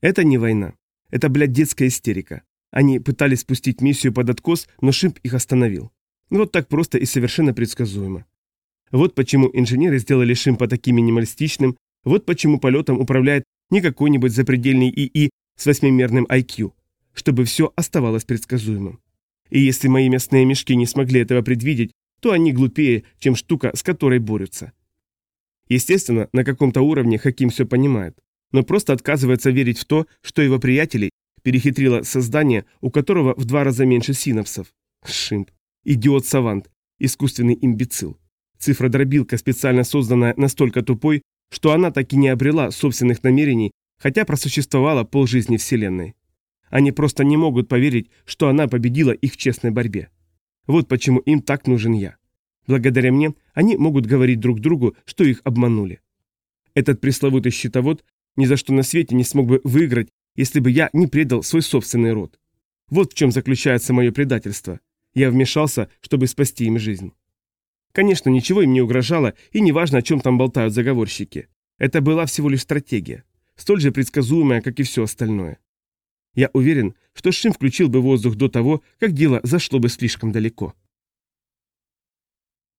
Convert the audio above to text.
Это не война. Это, блядь, детская истерика. Они пытались спустить миссию под откос, но Шимп их остановил. Вот так просто и совершенно предсказуемо. Вот почему инженеры сделали Шимпа таким минималистичным, вот почему полетом управляет не какой-нибудь запредельный ИИ с восьмимерным IQ, чтобы все оставалось предсказуемым. И если мои мясные мешки не смогли этого предвидеть, то они глупее, чем штука, с которой борются. Естественно, на каком-то уровне Хаким все понимает, но просто отказывается верить в то, что его приятелей перехитрило создание, у которого в два раза меньше синапсов. Шимп. Идиот-савант. Искусственный имбецил. Цифра-дробилка, специально созданная настолько тупой, что она так и не обрела собственных намерений, хотя просуществовала полжизни Вселенной. Они просто не могут поверить, что она победила их в честной борьбе. Вот почему им так нужен я. Благодаря мне они могут говорить друг другу, что их обманули. Этот пресловутый щитовод ни за что на свете не смог бы выиграть, если бы я не предал свой собственный род. Вот в чем заключается мое предательство. Я вмешался, чтобы спасти им жизнь. Конечно, ничего им не угрожало, и неважно, о чем там болтают заговорщики. Это была всего лишь стратегия, столь же предсказуемая, как и все остальное. Я уверен, что Шим включил бы воздух до того, как дело зашло бы слишком далеко.